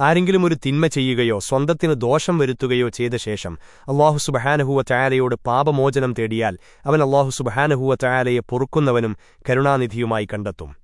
ആരെങ്കിലും ഒരു തിന്മ ചെയ്യുകയോ സ്വന്തത്തിന് ദോഷം വരുത്തുകയോ ചെയ്ത ശേഷം അള്ളാഹു സുബഹാനഹുവ ചായാലയോട് പാപമോചനം തേടിയാൽ അവൻ അള്ളാഹു സുബഹാനഹുവ ചായാലയെ പൊറുക്കുന്നവനും കരുണാനിധിയുമായി കണ്ടെത്തും.